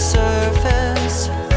surface.